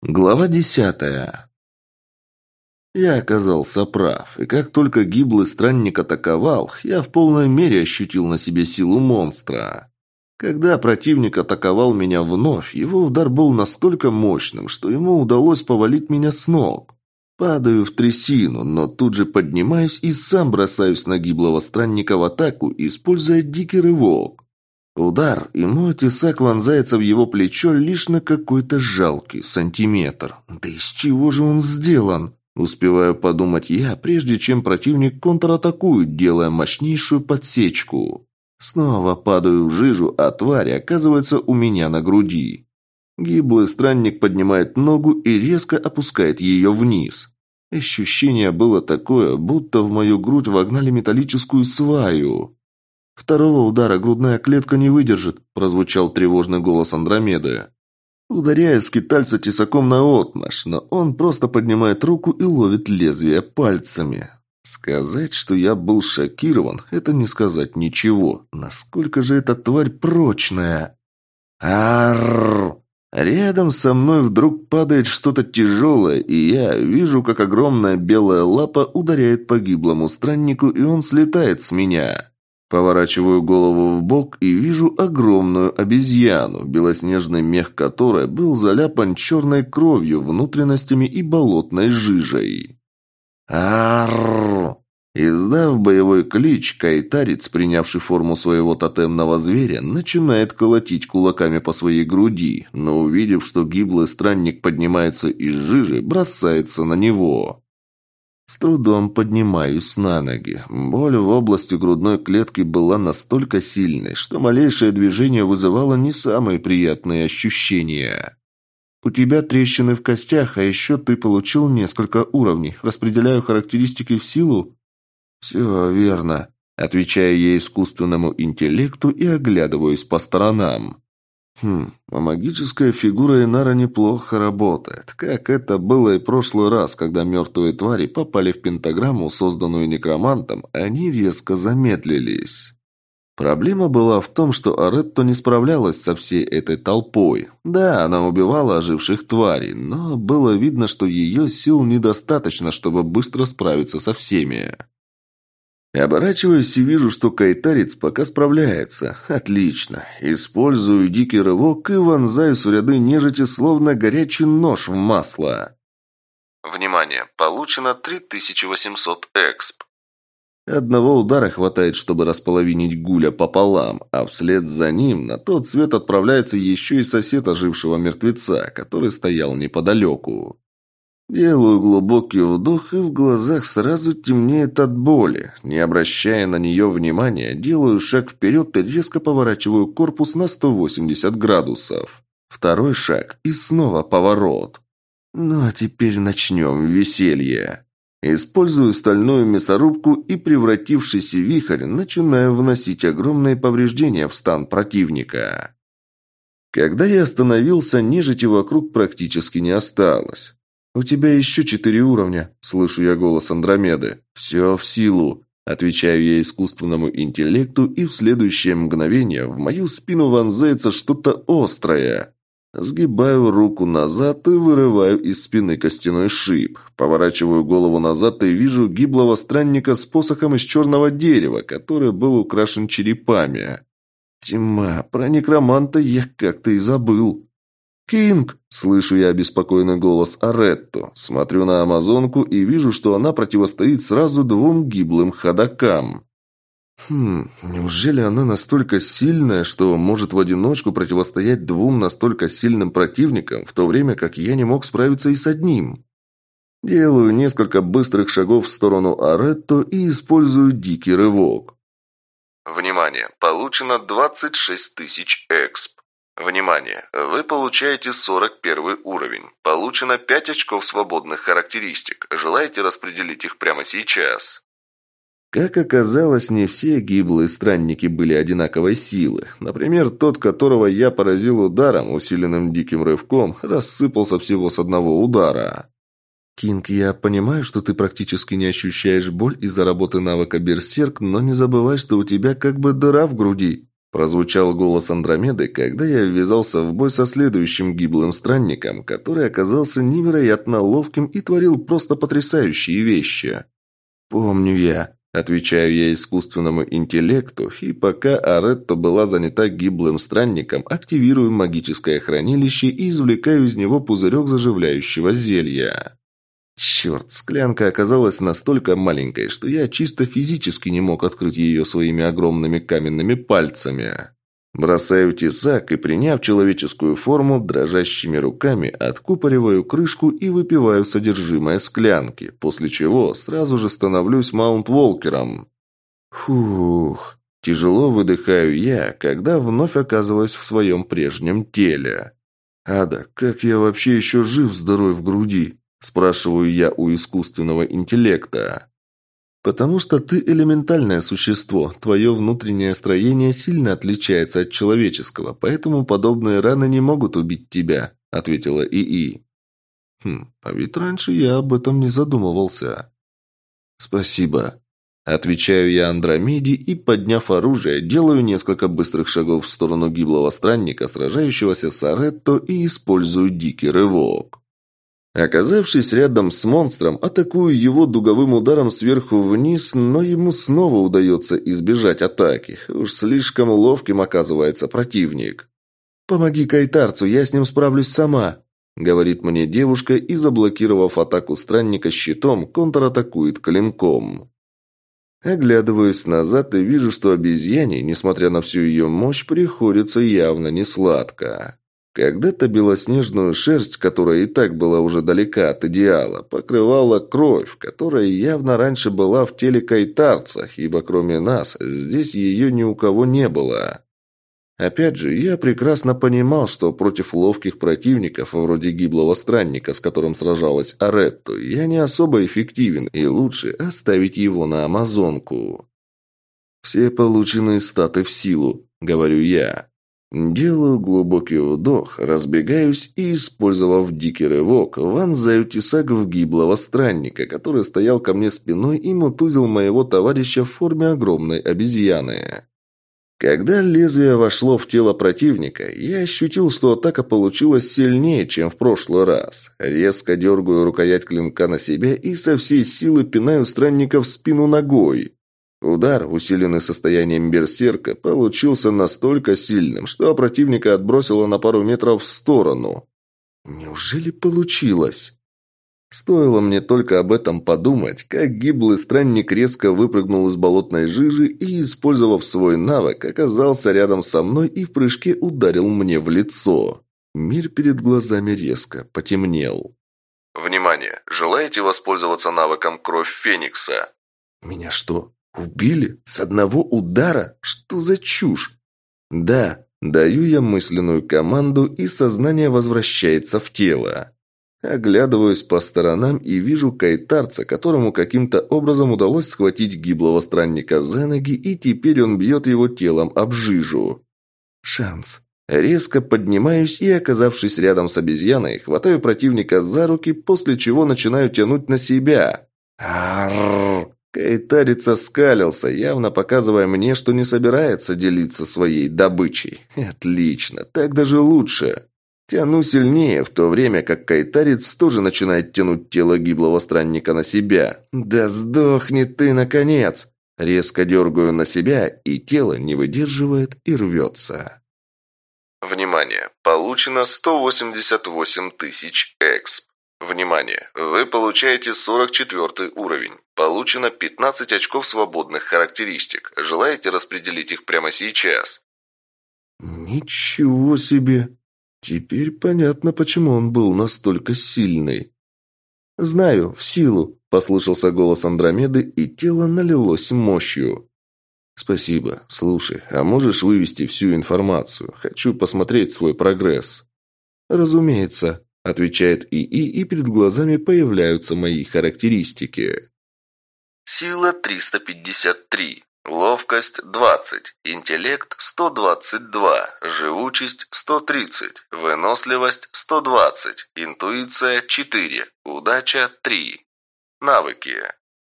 Глава десятая. Я оказался прав, и как только гиблый странник атаковал, я в полной мере ощутил на себе силу монстра. Когда противник атаковал меня вновь, его удар был настолько мощным, что ему удалось повалить меня с ног. Падаю в трясину, но тут же поднимаюсь и сам бросаюсь на гиблого странника в атаку, используя дикий рывок. Удар, и мой тесак вонзается в его плечо лишь на какой-то жалкий сантиметр. Да из чего же он сделан? Успеваю подумать я, прежде чем противник контратакует, делая мощнейшую подсечку. Снова падаю в жижу, а тварь оказывается у меня на груди. Гиблый странник поднимает ногу и резко опускает ее вниз. Ощущение было такое, будто в мою грудь вогнали металлическую сваю. «Второго удара грудная клетка не выдержит», – прозвучал тревожный голос Андромеды. Ударяю скитальца тесаком на отмаш, но он просто поднимает руку и ловит лезвие пальцами. Сказать, что я был шокирован, это не сказать ничего. Насколько же эта тварь прочная. Арррр! Рядом со мной вдруг падает что-то тяжелое, и я вижу, как огромная белая лапа ударяет по гиблому страннику, и он слетает с меня. Поворачиваю голову в бок и вижу огромную обезьяну, белоснежный мех которой был заляпан черной кровью, внутренностями и болотной жижей. Арррр! Издав боевой клич, кайтарец, принявший форму своего тотемного зверя, начинает колотить кулаками по своей груди, но увидев, что гиблый странник поднимается из жижи, бросается на него. С трудом поднимаюсь на ноги. Боль в области грудной клетки была настолько сильной, что малейшее движение вызывало не самые приятные ощущения. «У тебя трещины в костях, а еще ты получил несколько уровней. Распределяю характеристики в силу?» «Все верно», – отвечаю я искусственному интеллекту и оглядываюсь по сторонам. Хм, а магическая фигура Инара неплохо работает, как это было и прошлый раз, когда мертвые твари попали в пентаграмму, созданную некромантом, они резко замедлились. Проблема была в том, что Аретто не справлялась со всей этой толпой. Да, она убивала оживших тварей, но было видно, что ее сил недостаточно, чтобы быстро справиться со всеми. Оборачиваюсь и вижу, что кайтарец пока справляется. Отлично. Использую дикий рывок и вонзаюсь в ряды нежити, словно горячий нож в масло. Внимание! Получено 3800 эксп. Одного удара хватает, чтобы располовинить гуля пополам, а вслед за ним на тот свет отправляется еще и сосед ожившего мертвеца, который стоял неподалеку. Делаю глубокий вдох, и в глазах сразу темнеет от боли. Не обращая на нее внимания, делаю шаг вперед и резко поворачиваю корпус на 180 градусов. Второй шаг и снова поворот. Ну а теперь начнем веселье. Использую стальную мясорубку и, превратившийся вихрь, начинаю вносить огромные повреждения в стан противника. Когда я остановился, нежити вокруг практически не осталось. «У тебя еще четыре уровня», – слышу я голос Андромеды. «Все в силу», – отвечаю я искусственному интеллекту, и в следующее мгновение в мою спину вонзается что-то острое. Сгибаю руку назад и вырываю из спины костяной шип. Поворачиваю голову назад и вижу гиблого странника с посохом из черного дерева, который был украшен черепами. Тьма, про некроманта я как-то и забыл. «Кинг!» – слышу я обеспокоенный голос Аретто. Смотрю на амазонку и вижу, что она противостоит сразу двум гиблым ходокам. Хм, неужели она настолько сильная, что может в одиночку противостоять двум настолько сильным противникам, в то время как я не мог справиться и с одним? Делаю несколько быстрых шагов в сторону Аретто и использую дикий рывок. Внимание! Получено 26 тысяч эксп. Внимание! Вы получаете 41 уровень. Получено 5 очков свободных характеристик. Желаете распределить их прямо сейчас? Как оказалось, не все гиблые странники были одинаковой силы. Например, тот, которого я поразил ударом, усиленным диким рывком, рассыпался всего с одного удара. «Кинг, я понимаю, что ты практически не ощущаешь боль из-за работы навыка Берсерк, но не забывай, что у тебя как бы дыра в груди», Прозвучал голос Андромеды, когда я ввязался в бой со следующим гиблым странником, который оказался невероятно ловким и творил просто потрясающие вещи. «Помню я», – отвечаю я искусственному интеллекту, и пока Аретто была занята гиблым странником, активирую магическое хранилище и извлекаю из него пузырек заживляющего зелья. Черт, склянка оказалась настолько маленькой, что я чисто физически не мог открыть ее своими огромными каменными пальцами. Бросаю тесак и, приняв человеческую форму, дрожащими руками откупориваю крышку и выпиваю содержимое склянки, после чего сразу же становлюсь маунт-волкером. Фух, тяжело выдыхаю я, когда вновь оказываюсь в своем прежнем теле. Ада, как я вообще еще жив-здоров в груди? Спрашиваю я у искусственного интеллекта. «Потому что ты элементальное существо, твое внутреннее строение сильно отличается от человеческого, поэтому подобные раны не могут убить тебя», – ответила ИИ. «Хм, а ведь раньше я об этом не задумывался». «Спасибо», – отвечаю я Андромеде и, подняв оружие, делаю несколько быстрых шагов в сторону гиблого странника, сражающегося с Аретто, и использую дикий рывок. Оказавшись рядом с монстром, атакую его дуговым ударом сверху вниз, но ему снова удается избежать атаки. Уж слишком ловким оказывается противник. «Помоги кайтарцу, я с ним справлюсь сама», — говорит мне девушка и, заблокировав атаку странника щитом, контратакует клинком. Оглядываюсь назад и вижу, что обезьяне, несмотря на всю ее мощь, приходится явно несладко. Когда-то белоснежную шерсть, которая и так была уже далека от идеала, покрывала кровь, которая явно раньше была в теле кайтарца, ибо кроме нас здесь ее ни у кого не было. Опять же, я прекрасно понимал, что против ловких противников, вроде гиблого странника, с которым сражалась Аретто, я не особо эффективен, и лучше оставить его на Амазонку. «Все полученные статы в силу», — говорю я. Делаю глубокий вдох, разбегаюсь и, использовав дикий рывок, вонзаю тесак в гиблого странника, который стоял ко мне спиной и мутузил моего товарища в форме огромной обезьяны. Когда лезвие вошло в тело противника, я ощутил, что атака получилась сильнее, чем в прошлый раз. Резко дергаю рукоять клинка на себя и со всей силы пинаю странника в спину ногой. Удар, усиленный состоянием берсерка, получился настолько сильным, что противника отбросило на пару метров в сторону. Неужели получилось? Стоило мне только об этом подумать, как гиблый странник резко выпрыгнул из болотной жижи и, использовав свой навык, оказался рядом со мной и в прыжке ударил мне в лицо. Мир перед глазами резко потемнел. «Внимание! Желаете воспользоваться навыком «Кровь Феникса»?» «Меня что, Убили? С одного удара? Что за чушь? Да, даю я мысленную команду, и сознание возвращается в тело. Оглядываюсь по сторонам и вижу кайтарца, которому каким-то образом удалось схватить гиблого странника за ноги, и теперь он бьет его телом об жижу. Шанс. Резко поднимаюсь и, оказавшись рядом с обезьяной, хватаю противника за руки, после чего начинаю тянуть на себя. Арррр! Кайтарец оскалился, явно показывая мне, что не собирается делиться своей добычей. Отлично, так даже лучше. Тяну сильнее, в то время как кайтарец тоже начинает тянуть тело гиблого странника на себя. «Да сдохни ты, наконец!» Резко дергаю на себя, и тело не выдерживает и рвется. Внимание! Получено 188 тысяч эксп. Внимание! Вы получаете 44 уровень. Получено 15 очков свободных характеристик. Желаете распределить их прямо сейчас? Ничего себе! Теперь понятно, почему он был настолько сильный. «Знаю, в силу», – послышался голос Андромеды, и тело налилось мощью. «Спасибо. Слушай, а можешь вывести всю информацию? Хочу посмотреть свой прогресс». «Разумеется», Отвечает ИИ, и перед глазами появляются мои характеристики. Сила 353. Ловкость 20, интеллект 122, живучесть 130, выносливость 120, интуиция 4, удача 3. Навыки.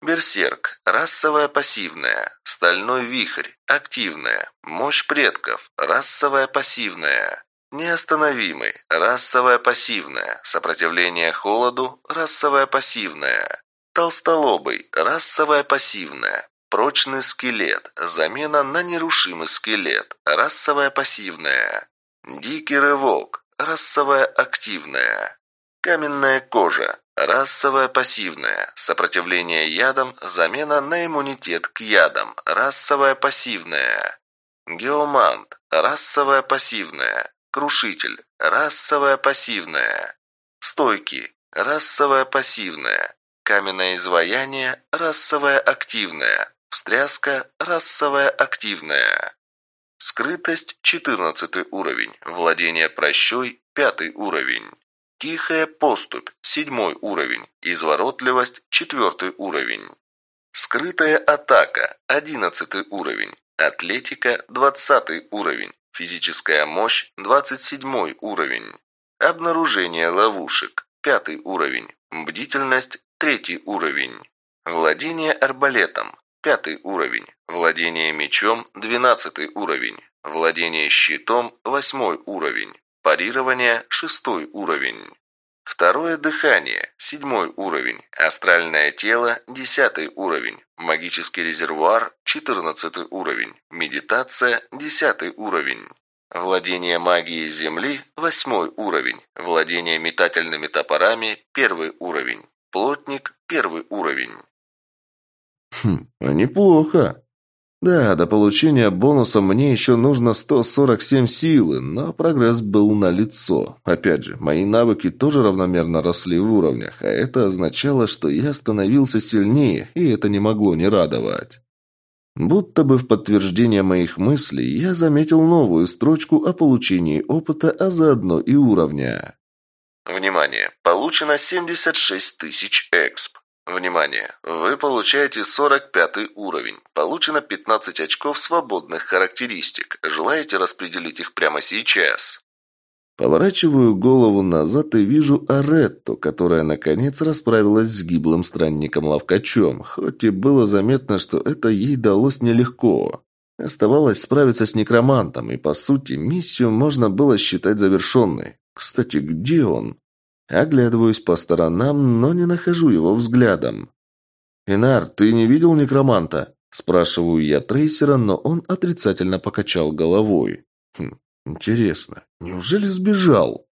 Берсерк. Расовая пассивная. Стальной вихрь. Активная. Мощь предков. Расовая пассивная. Неостановимый. Расовая пассивная. Сопротивление холоду. Расовая пассивная. Толстолобый. Расовая пассивная. Прочный скелет. Замена на нерушимый скелет. Расовая пассивная. Дикий рывок. Расовая активная. Каменная кожа. Расовая пассивная. Сопротивление ядам, замена на иммунитет к ядам. Расовая пассивная. Геомант. Расовая пассивная. Крушитель. Расовая пассивная. Стойки. Расовая пассивная. Каменное изваяние. Расовая активная. Встряска. Расовая активная. Скрытость – 14 уровень. Владение прощой – 5 уровень. Тихая поступь – 7 уровень. Изворотливость – 4 уровень. Скрытая атака – 11 уровень. Атлетика – 20 уровень. Физическая мощь – 27 уровень. Обнаружение ловушек – 5 уровень. Бдительность – 3 уровень. Владение арбалетом – 5 уровень. Владение мечом – 12 уровень. Владение щитом – 8 уровень. Парирование – 6 уровень. Второе дыхание – 7 уровень. Астральное тело – 10 уровень. Магический резервуар – 14 уровень. Медитация – 10 уровень. Владение магией Земли – 8 уровень. Владение метательными топорами – 1 уровень. Плотник – 1 уровень. Хм, а неплохо. Да, до получения бонуса мне еще нужно 147 силы, но прогресс был налицо. Опять же, мои навыки тоже равномерно росли в уровнях, а это означало, что я становился сильнее, и это не могло не радовать. Будто бы в подтверждение моих мыслей я заметил новую строчку о получении опыта, а заодно и уровня. Внимание! Получено 76 тысяч эксп. Внимание! Вы получаете 45 уровень. Получено 15 очков свободных характеристик. Желаете распределить их прямо сейчас? Поворачиваю голову назад и вижу Аретту, которая, наконец, расправилась с гиблым странником-ловкачом, хоть и было заметно, что это ей далось нелегко. Оставалось справиться с некромантом, и, по сути, миссию можно было считать завершенной. Кстати, где он? Оглядываюсь по сторонам, но не нахожу его взглядом. «Инар, ты не видел некроманта?» Спрашиваю я трейсера, но он отрицательно покачал головой. Хм, интересно, неужели сбежал?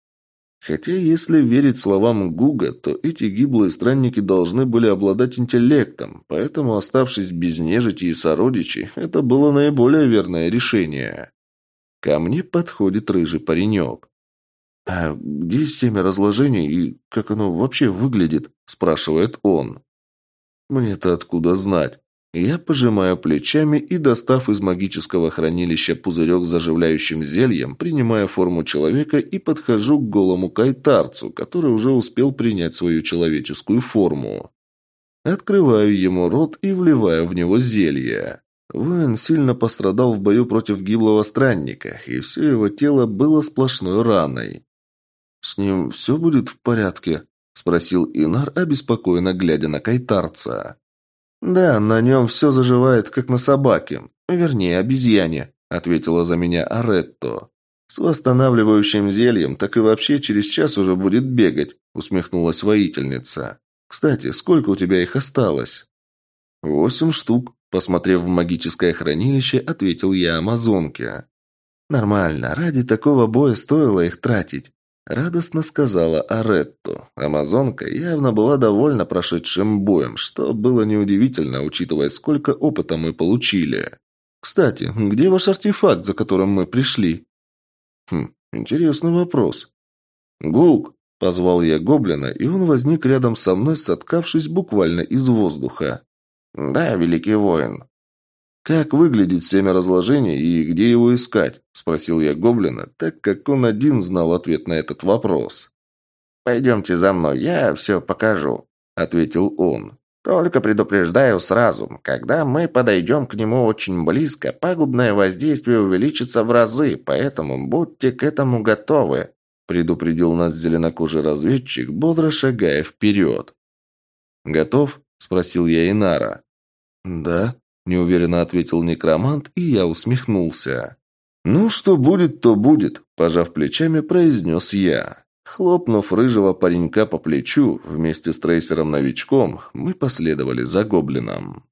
Хотя, если верить словам Гуга, то эти гиблые странники должны были обладать интеллектом, поэтому, оставшись без нежити и сородичей, это было наиболее верное решение. Ко мне подходит рыжий паренек. «А где семя разложений и как оно вообще выглядит?» – спрашивает он. «Мне-то откуда знать?» Я пожимаю плечами и, достав из магического хранилища пузырек с заживляющим зельем, принимаю форму человека и подхожу к голому кайтарцу, который уже успел принять свою человеческую форму. Открываю ему рот и вливаю в него зелье. Воин сильно пострадал в бою против гиблого странника, и все его тело было сплошной раной. «С ним все будет в порядке?» – спросил Инар, обеспокоенно глядя на кайтарца. «Да, на нем все заживает, как на собаке. Вернее, обезьяне», – ответила за меня Аретто. «С восстанавливающим зельем так и вообще через час уже будет бегать», – усмехнулась воительница. «Кстати, сколько у тебя их осталось?» «Восемь штук», – посмотрев в магическое хранилище, ответил я амазонке. «Нормально, ради такого боя стоило их тратить. Радостно сказала Аретто. Амазонка явно была довольна прошедшим боем, что было неудивительно, учитывая, сколько опыта мы получили. «Кстати, где ваш артефакт, за которым мы пришли?» «Хм, интересный вопрос». «Гук!» – позвал я гоблина, и он возник рядом со мной, соткавшись буквально из воздуха. «Да, великий воин», «Как выглядит семя разложения и где его искать?» – спросил я Гоблина, так как он один знал ответ на этот вопрос. «Пойдемте за мной, я все покажу», – ответил он. «Только предупреждаю сразу, когда мы подойдем к нему очень близко, пагубное воздействие увеличится в разы, поэтому будьте к этому готовы», – предупредил нас зеленокожий разведчик, бодро шагая вперед. «Готов?» – спросил я Инара. «Да», – неуверенно ответил некромант, и я усмехнулся. «Ну, что будет, то будет», – пожав плечами, произнес я. Хлопнув рыжего паренька по плечу, вместе с трейсером-новичком, мы последовали за гоблином.